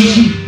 Yeah.